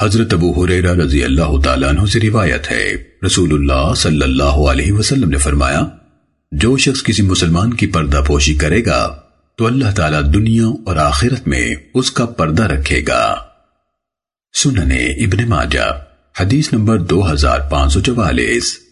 حضرت ابو حریرہ رضی اللہ تعالیٰ عنہ سے روایت ہے۔ رسول اللہ صلی اللہ علیہ وسلم نے فرمایا، جو شخص کسی مسلمان کی پردہ پوشی کرے گا، تو اللہ تعالیٰ دنیا اور آخرت میں اس کا پردہ رکھے گا۔ سننے ابن ماجہ، حدیث نمبر دو ہزار پانچ سو چوالیس۔